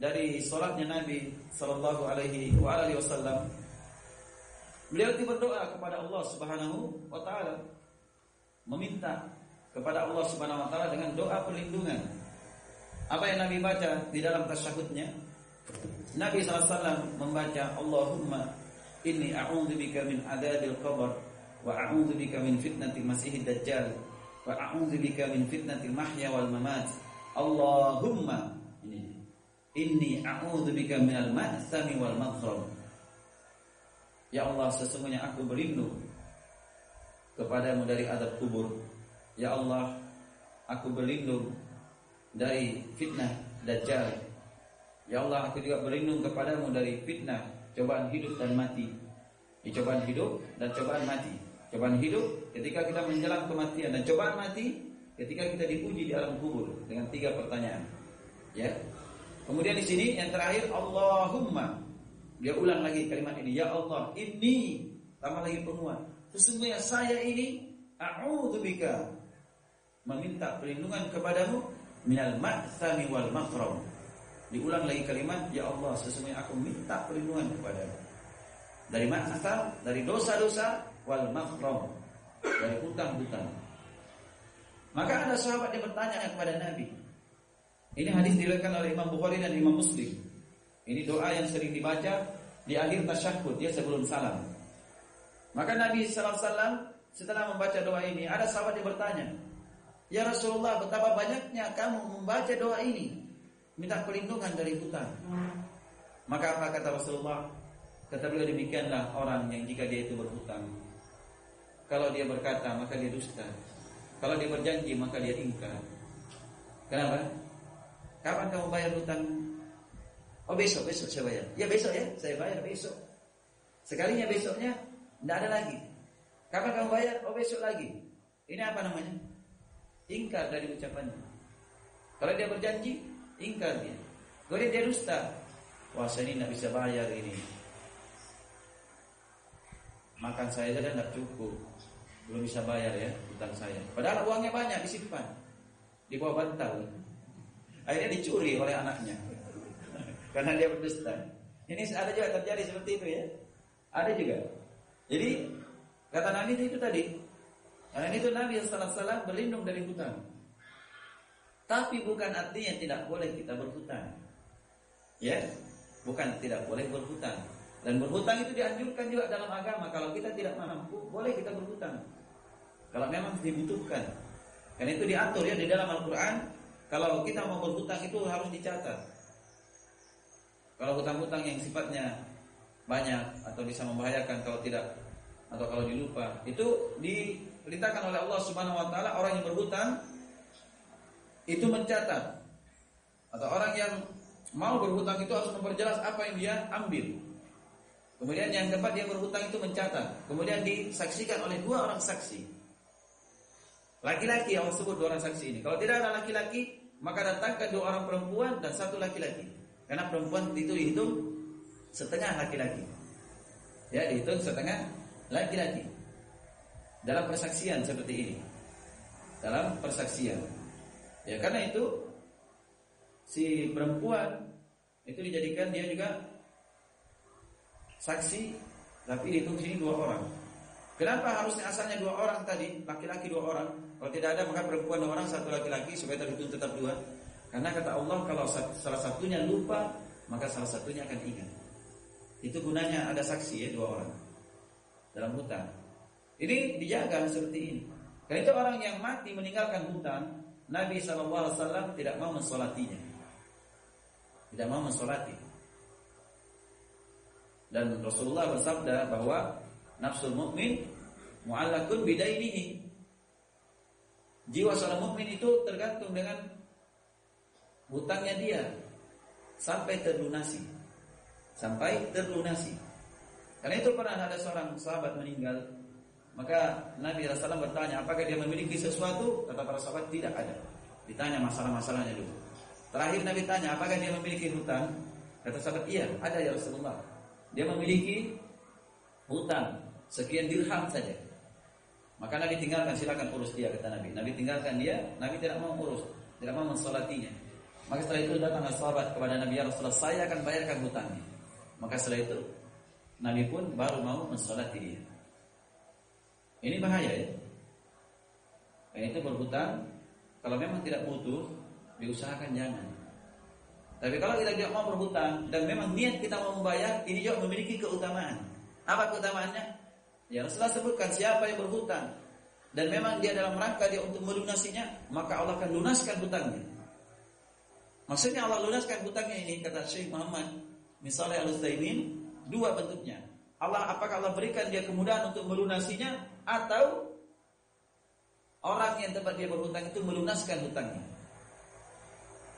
dari sholatnya Nabi Sallallahu Alaihi Wasallam, beliau itu berdoa kepada Allah Subhanahu Wa Taala, meminta kepada Allah Subhanahu Wa Taala dengan doa perlindungan. Apa yang Nabi baca di dalam tasyahudnya? Nabi SAW membaca Allahumma inni a'udzubika min adabil qabr wa a'udzubika min fitnatil masiihid dajjal wa a'udzubika min fitnatil mahya wal mamat. Allahumma Inni a'udzubika minal ma'sami wal maghram. Ya Allah, sesungguhnya aku berlindung kepadamu dari adab kubur. Ya Allah, aku berlindung dari fitnah dajjal. Ya Allah, aku juga berlindung kepadamu dari fitnah cobaan hidup dan mati. Di cobaan hidup dan cobaan mati. Cobaan hidup ketika kita menjelang kematian dan cobaan mati ketika kita diuji di alam kubur dengan tiga pertanyaan. Ya, Kemudian di sini yang terakhir Allahumma. Dia ulang lagi kalimat ini, ya Allah, ini tambah lagi penguat. Sesungguhnya saya ini a'udzubika meminta perlindungan kepadamu minal ma'thami wal makram. Diulang lagi kalimat, ya Allah, sesungguhnya aku minta perlindungan kepadamu. Dari ma'tham, dari dosa-dosa wal makram, dari hutang-hutang. Maka ada sahabat yang bertanya kepada Nabi, ini hadis diriwayatkan oleh Imam Bukhari dan Imam Muslim. Ini doa yang sering dibaca di akhir tasyahud dia sebelum salam. Maka Nabi wasallam setelah membaca doa ini, ada sahabat yang bertanya, "Ya Rasulullah, betapa banyaknya kamu membaca doa ini, minta perlindungan dari hutang." Maka apa kata Rasulullah? Kata beliau demikianlah orang yang jika dia itu berhutang. Kalau dia berkata, maka dia dusta. Kalau dia berjanji, maka dia ingkar. Kenapa? Kapan kamu bayar hutang? Oh besok, besok saya bayar. Ya besok ya, saya bayar besok. Sekalinya besoknya tidak ada lagi. Kapan kamu bayar? Oh besok lagi. Ini apa namanya? Ingkar dari ucapannya. Kalau dia berjanji, ingkar dia. Kalau dia dusta, saya ini tidak bisa bayar ini. Makan saya saja tidak cukup, belum bisa bayar ya hutang saya. Padahal uangnya banyak disimpan di bawah bantal. Akhirnya dicuri oleh anaknya. Karena dia berdusta. Ini ada juga terjadi seperti itu ya. Ada juga. Jadi kata Nabi itu tadi. Karena itu Nabi SAW berlindung dari hutang. Tapi bukan artinya tidak boleh kita berhutang. Ya, bukan tidak boleh berhutang. Dan berhutang itu dianjurkan juga dalam agama. Kalau kita tidak mampu, boleh kita berhutang. Kalau memang dibutuhkan. Karena itu diatur ya di dalam Al-Quran. Kalau kita mau berhutang itu harus dicatat. Kalau hutang-hutang yang sifatnya banyak atau bisa membahayakan kalau tidak atau kalau dilupa, itu diperintahkan oleh Allah Subhanahu wa taala orang yang berhutang itu mencatat. Atau orang yang mau berhutang itu harus memperjelas apa yang dia ambil. Kemudian yang keempat dia berhutang itu mencatat. Kemudian disaksikan oleh dua orang saksi. Laki-laki yang sebut dua orang saksi ini. Kalau tidak ada laki-laki, maka datangkan dua orang perempuan dan satu laki-laki. Karena perempuan itu dihitung setengah laki-laki. Ya, dihitung setengah laki-laki. Dalam persaksian seperti ini. Dalam persaksian. Ya, karena itu si perempuan itu dijadikan dia juga saksi tapi dihitung sini dua orang. Kenapa harusnya asalnya dua orang tadi, laki-laki dua orang? Kalau tidak ada maka perempuan dua orang, satu laki-laki supaya terhitung tetap dua. Karena kata Allah kalau salah satunya lupa, maka salah satunya akan ingat. Itu gunanya ada saksi ya dua orang dalam hutan. Ini dijaga seperti ini. Karena itu orang yang mati meninggalkan hutan, Nabi SAW tidak mau mensolatinya. Tidak mau mensolati. Dan Rasulullah bersabda bahwa nafsul mukmin mu'allakun bidainihi. Jiwa seorang mukmin itu tergantung dengan hutangnya dia sampai terlunasi. Sampai terlunasi. Karena itu pernah ada seorang sahabat meninggal, maka Nabi Rasulullah bertanya, apakah dia memiliki sesuatu? Kata para sahabat tidak ada. Ditanya masalah-masalahnya dulu. Terakhir Nabi tanya, apakah dia memiliki hutang? Kata sahabat, iya, ada ya Rasulullah. Dia memiliki hutang sekian dirham saja. Maka Nabi tinggalkan silakan urus dia kata Nabi. Nabi tinggalkan dia, Nabi tidak mau urus, tidak mau mensolatinya. Maka setelah itu datang sahabat kepada Nabi ya Rasulullah, saya akan bayarkan hutangnya. Maka setelah itu Nabi pun baru mau mensolati dia. Ini bahaya ya. Dan itu berhutang kalau memang tidak butuh diusahakan jangan. Tapi kalau kita tidak mau berhutang dan memang niat kita mau membayar, ini juga memiliki keutamaan. Apa keutamaannya? Ya Rasulullah sebutkan siapa yang berhutang dan memang dia dalam rangka dia untuk melunasinya, maka Allah akan lunaskan hutangnya. Maksudnya Allah lunaskan hutangnya ini kata Syekh Muhammad misalnya al Utsaimin dua bentuknya. Allah apakah Allah berikan dia kemudahan untuk melunasinya atau orang yang tempat dia berhutang itu melunaskan hutangnya.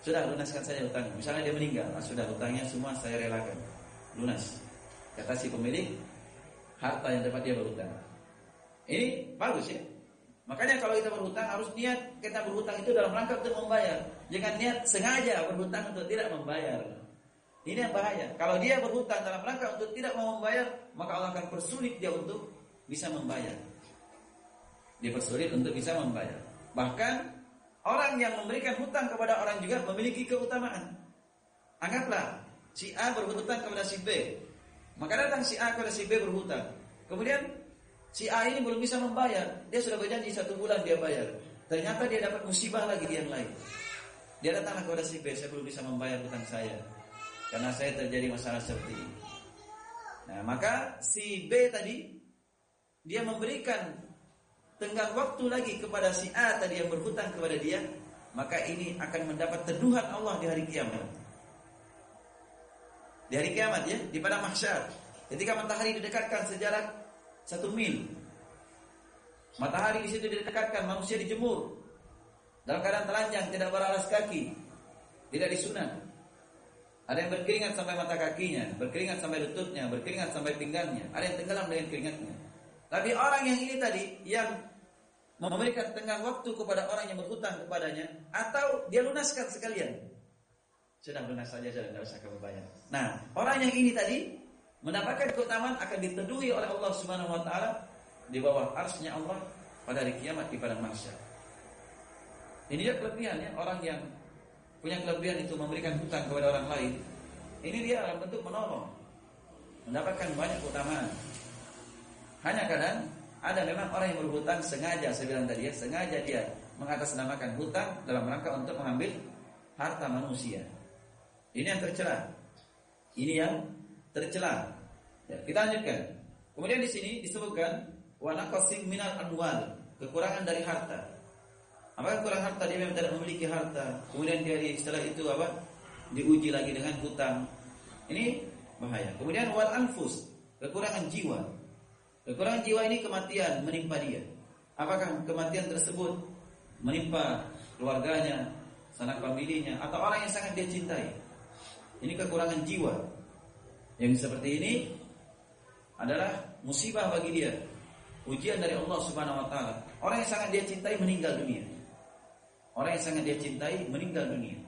Sudah lunaskan saja hutangnya. Misalnya dia meninggal, nah, sudah hutangnya semua saya relakan. Lunas. Kata si pemilik harta yang tempat dia berhutang. Ini bagus ya. Makanya kalau kita berhutang harus niat kita berhutang itu dalam rangka untuk membayar. Jangan niat sengaja berhutang untuk tidak membayar. Ini yang bahaya. Kalau dia berhutang dalam rangka untuk tidak mau membayar, maka Allah akan persulit dia untuk bisa membayar. Dia persulit untuk bisa membayar. Bahkan orang yang memberikan hutang kepada orang juga memiliki keutamaan. Anggaplah si A berhutang kepada si B. Maka datang si A kepada si B berhutang. Kemudian Si A ini belum bisa membayar. Dia sudah berjanji satu bulan dia bayar. Ternyata dia dapat musibah lagi yang lain. Dia datang kepada si B, saya belum bisa membayar hutang saya. Karena saya terjadi masalah seperti ini. Nah, maka si B tadi dia memberikan tenggang waktu lagi kepada si A tadi yang berhutang kepada dia, maka ini akan mendapat teduhan Allah di hari kiamat. Di hari kiamat ya, di pada mahsyar. Ketika matahari didekatkan sejarak satu mil. Matahari di situ didekatkan, manusia dijemur dalam keadaan telanjang, tidak beralas kaki, tidak disunat. Ada yang berkeringat sampai mata kakinya, berkeringat sampai lututnya, berkeringat sampai pinggangnya. Ada yang tenggelam dengan keringatnya. Tapi orang yang ini tadi yang memberikan tenggang waktu kepada orang yang berhutang kepadanya atau dia lunaskan sekalian. Sudah lunas saja sudah tidak usah kamu bayar. Nah, orang yang ini tadi mendapatkan keutamaan akan diteduhi oleh Allah Subhanahu wa taala di bawah arsy Allah pada hari kiamat di padang mahsyar. Ini dia kelebihannya orang yang punya kelebihan itu memberikan hutang kepada orang lain. Ini dia bentuk menolong. mendapatkan banyak keutamaan. Hanya kadang ada memang orang yang berhutang sengaja, saya bilang tadi ya, sengaja dia mengatasnamakan hutang dalam rangka untuk mengambil harta manusia. Ini yang tercela. Ini yang tercela. Ya, kita lanjutkan. Kemudian di sini disebutkan wa naqasim minal anwal, kekurangan dari harta. Apakah kurang harta dia memang tidak memiliki harta. Kemudian dia setelah itu apa? Diuji lagi dengan hutang. Ini bahaya. Kemudian wal anfus, kekurangan jiwa. Kekurangan jiwa ini kematian menimpa dia. Apakah kematian tersebut menimpa keluarganya, sanak familinya, atau orang yang sangat dia cintai? Ini kekurangan jiwa. Yang seperti ini adalah musibah bagi dia. Ujian dari Allah Subhanahu wa taala. Orang yang sangat dia cintai meninggal dunia. Orang yang sangat dia cintai meninggal dunia.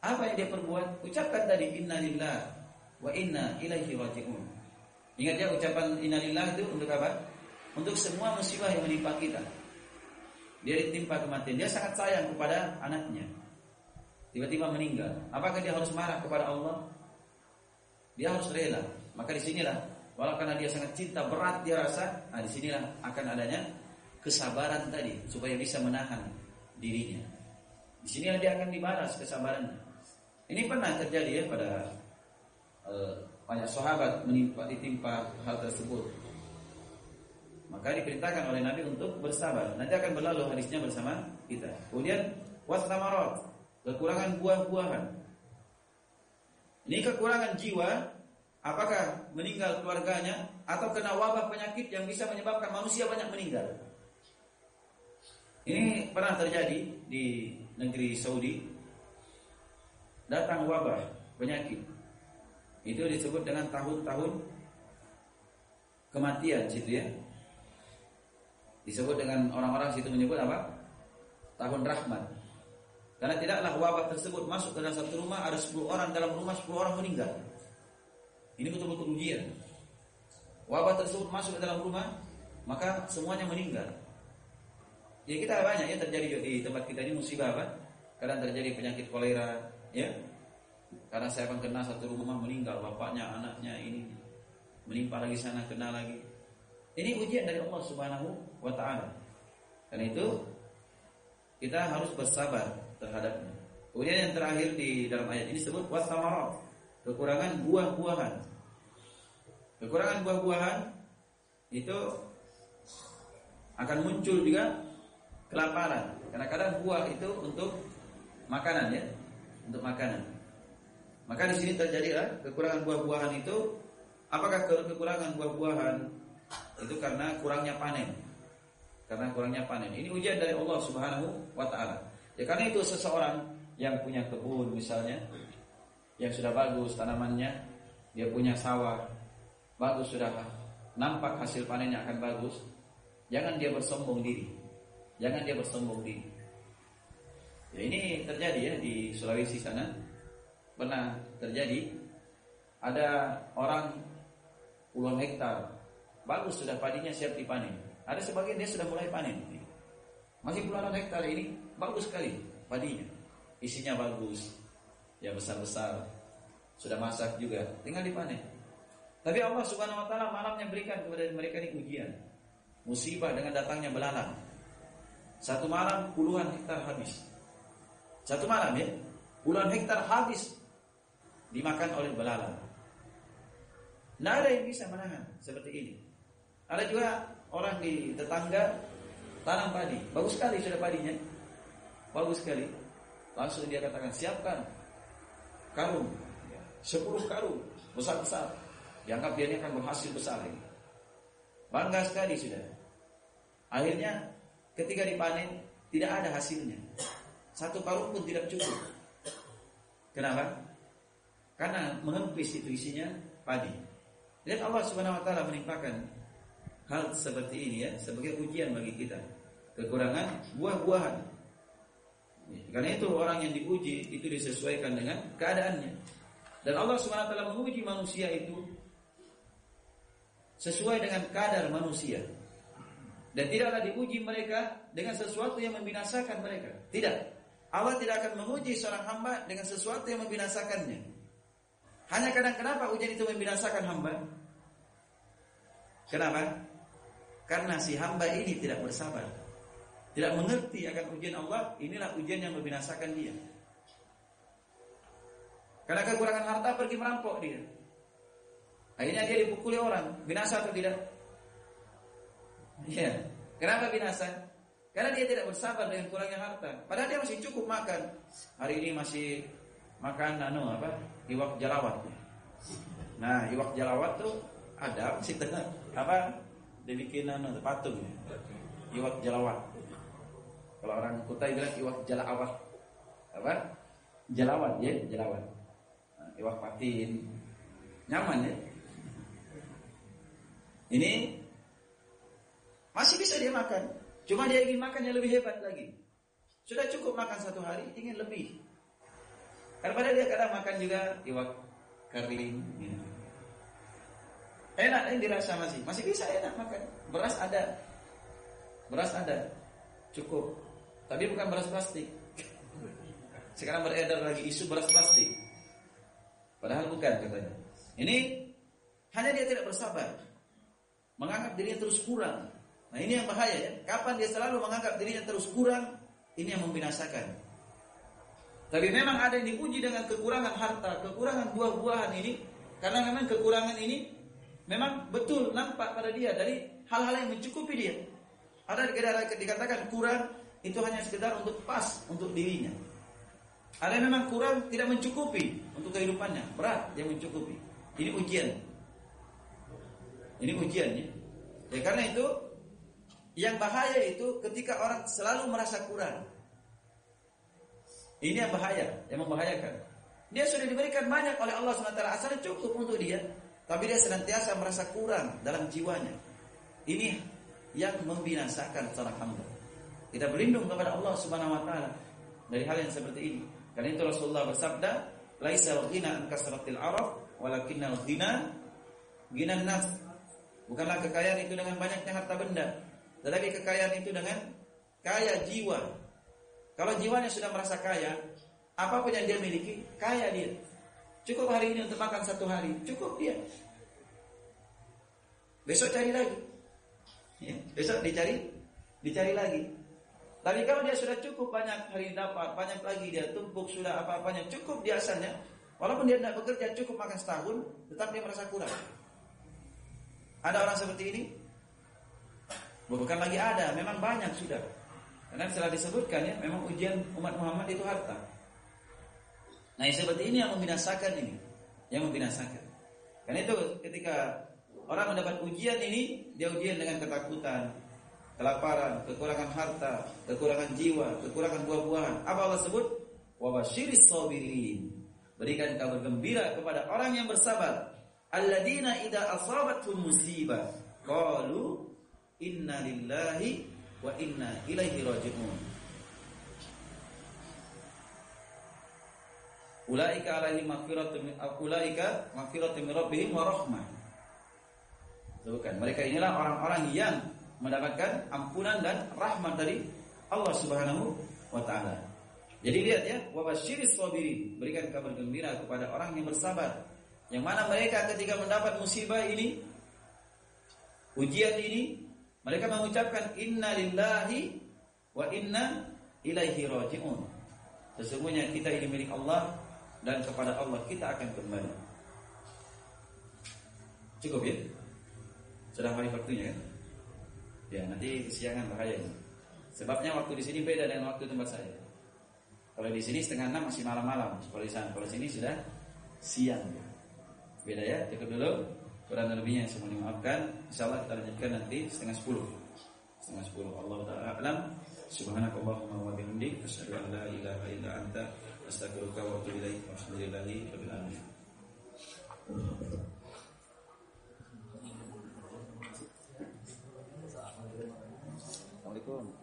Apa yang dia perbuat? Ucapkan tadi innalillah wa inna ilaihi raji'un. Ingat ya ucapan innalillah itu untuk apa? Untuk semua musibah yang menimpa kita. Dia ditimpa kematian. Dia sangat sayang kepada anaknya. Tiba-tiba meninggal. Apakah dia harus marah kepada Allah? Dia harus rela. Maka di sinilah, walau karena dia sangat cinta berat dia rasa, nah di sinilah akan adanya kesabaran tadi supaya bisa menahan dirinya. Di sinilah dia akan dibalas kesabarannya. Ini pernah terjadi ya pada uh, banyak sahabat menimpa ditimpa hal tersebut. Maka diperintahkan oleh Nabi untuk bersabar. Nanti akan berlalu hadisnya bersama kita. Kemudian wasnamarat, kekurangan buah-buahan. Ini kekurangan jiwa, apakah meninggal keluarganya atau kena wabah penyakit yang bisa menyebabkan manusia banyak meninggal. Ini pernah terjadi di negeri Saudi. Datang wabah penyakit itu disebut dengan tahun-tahun kematian situ ya. Disebut dengan orang-orang situ menyebut apa? Tahun rahmat. Karena tidaklah wabah tersebut masuk ke dalam satu rumah ada 10 orang dalam rumah 10 orang meninggal. Ini betul-betul ujian. Wabah tersebut masuk ke dalam rumah maka semuanya meninggal. Ya kita banyak ya terjadi di tempat kita ini musibah apa? Kadang terjadi penyakit kolera, ya karena saya akan kena satu rumah meninggal bapaknya, anaknya ini menimpa lagi sana kena lagi. Ini ujian dari Allah Subhanahu wa taala. Karena itu kita harus bersabar terhadapnya. Kemudian yang terakhir di dalam ayat ini disebut wasamarat, kekurangan buah-buahan. Kekurangan buah-buahan itu akan muncul juga kelaparan. Karena kadang buah itu untuk makanan ya, untuk makanan. Maka di sini terjadilah kekurangan buah-buahan itu. Apakah kekurangan buah-buahan itu karena kurangnya panen? Karena kurangnya panen. Ini ujian dari Allah Subhanahu wa taala. Ya karena itu seseorang yang punya kebun misalnya yang sudah bagus tanamannya, dia punya sawah, bagus sudah nampak hasil panennya akan bagus. Jangan dia bersombong diri. Jangan dia bersombong diri. Ya ini terjadi ya di Sulawesi sana pernah terjadi ada orang puluhan hektar bagus sudah padinya siap dipanen. Ada sebagian dia sudah mulai panen. Masih puluhan hektar ini bagus sekali padinya. Isinya bagus. Ya besar-besar. Sudah masak juga, tinggal dipanen. Tapi Allah Subhanahu wa taala malamnya berikan kepada mereka ini ujian. Musibah dengan datangnya belalang. Satu malam puluhan hektar habis. Satu malam ya, puluhan hektar habis dimakan oleh belalang. Tidak ada yang bisa menahan seperti ini. Ada juga orang di tetangga tanam padi, bagus sekali sudah padinya, bagus sekali. Langsung dia katakan siapkan karung, sepuluh karung besar besar. Dianggap dia ini akan berhasil besar ini. Bangga sekali sudah. Akhirnya ketika dipanen tidak ada hasilnya. Satu karung pun tidak cukup. Kenapa? Karena mengempis itu isinya padi. Dan Allah Subhanahu wa taala menimpakan hal seperti ini ya sebagai ujian bagi kita. Kekurangan buah-buahan. Karena itu orang yang diuji itu disesuaikan dengan keadaannya. Dan Allah Subhanahu wa taala menguji manusia itu sesuai dengan kadar manusia. Dan tidaklah diuji mereka dengan sesuatu yang membinasakan mereka. Tidak. Allah tidak akan menguji seorang hamba dengan sesuatu yang membinasakannya. Hanya kadang kenapa ujian itu membinasakan hamba? Kenapa? Karena si hamba ini tidak bersabar. Tidak mengerti akan ujian Allah, inilah ujian yang membinasakan dia. Karena kekurangan harta pergi merampok dia. Akhirnya dia dipukuli orang, binasa atau tidak? Iya. Kenapa binasa? Karena dia tidak bersabar dengan kurangnya harta. Padahal dia masih cukup makan. Hari ini masih makan anu apa? Iwak jalawat. Nah, iwak jalawat tuh ada masih tengah apa? Dibikin anu patung. Iwak jalawat. Kalau orang Kutai bilang iwak jalawat. Apa? Jalawat ya, jalawat. Nah, iwak patin. Nyaman ya. Ini masih bisa dia makan. Cuma dia ingin makan yang lebih hebat lagi. Sudah cukup makan satu hari, ingin lebih. Karena pada dia kadang makan juga iwak kering. Ya. Enak yang dirasa masih, masih bisa enak makan. Beras ada, beras ada, cukup. Tapi bukan beras plastik. Sekarang beredar lagi isu beras plastik. Padahal bukan katanya. Ini hanya dia tidak bersabar. Menganggap dirinya terus kurang. Nah ini yang bahaya ya. Kapan dia selalu menganggap dirinya terus kurang, ini yang membinasakan. Tapi memang ada yang dipuji dengan kekurangan harta, kekurangan buah-buahan ini, karena memang kekurangan ini memang betul nampak pada dia dari hal-hal yang mencukupi dia. Ada dikatakan kurang itu hanya sekedar untuk pas untuk dirinya. Ada yang memang kurang tidak mencukupi untuk kehidupannya, berat dia mencukupi. Ini ujian. Ini ujiannya. Ya karena itu yang bahaya itu ketika orang selalu merasa kurang. Ini yang bahaya, yang membahayakan. Dia sudah diberikan banyak oleh Allah SWT asalnya cukup untuk dia, tapi dia senantiasa merasa kurang dalam jiwanya. Ini yang membinasakan seorang hamba. Kita berlindung kepada Allah Subhanahu wa taala dari hal yang seperti ini. Karena itu Rasulullah bersabda, "Laisa ghina an kasratil araf, walakinnal ghina ghinan nas." Bukanlah kekayaan itu dengan banyaknya harta benda, tetapi kekayaan itu dengan kaya jiwa. Kalau jiwanya sudah merasa kaya, apa pun yang dia miliki, kaya dia. Cukup hari ini untuk makan satu hari, cukup dia. Besok cari lagi. Ya, besok dicari, dicari lagi. Tapi kalau dia sudah cukup banyak hari dapat, banyak lagi dia tumpuk sudah apa-apanya cukup dia asalnya. Walaupun dia tidak bekerja cukup makan setahun, tetap dia merasa kurang. Ada orang seperti ini? Bukan lagi ada, memang banyak sudah. Karena setelah disebutkan ya, memang ujian umat Muhammad itu harta. Nah, seperti ini yang membinasakan ini, yang membinasakan. Karena itu ketika orang mendapat ujian ini, dia ujian dengan ketakutan, kelaparan, kekurangan harta, kekurangan jiwa, kekurangan buah-buahan. Apa Allah sebut? Wabashiris sabirin. Berikan kabar gembira kepada orang yang bersabar. Alladzina idza asabatuhum musibah qalu inna lillahi wa inna ilaihi raji'un. Ulaika alaihim maghfiratun ulaika maghfiratun min rabbihim wa rahmah. Bukan, mereka inilah orang-orang yang mendapatkan ampunan dan rahmat dari Allah Subhanahu wa taala. Jadi lihat ya, wabasyiris sabirin, berikan kabar gembira kepada orang yang bersabar. Yang mana mereka ketika mendapat musibah ini, ujian ini, mereka mengucapkan inna lillahi wa inna ilaihi raji'un. Sesungguhnya kita ini milik Allah dan kepada Allah kita akan kembali. Cukup ya? Sudah hari waktunya kan? Ya, nanti kesiangan bahaya ini. Sebabnya waktu di sini beda dengan waktu tempat saya. Kalau di sini setengah enam masih malam-malam, kalau di sana. Kalau di sini sudah siang. Beda ya, cukup dulu. Kurang lebihnya semua dimaafkan. Insya Allah kita lanjutkan nanti setengah sepuluh. Setengah sepuluh. Allah Taala alam. Subhanakallahumma wa bihamdik asyhadu an la ilaha illa anta astaghfiruka wa atubu ilaik. Walhamdulillahi rabbil alamin. Assalamualaikum.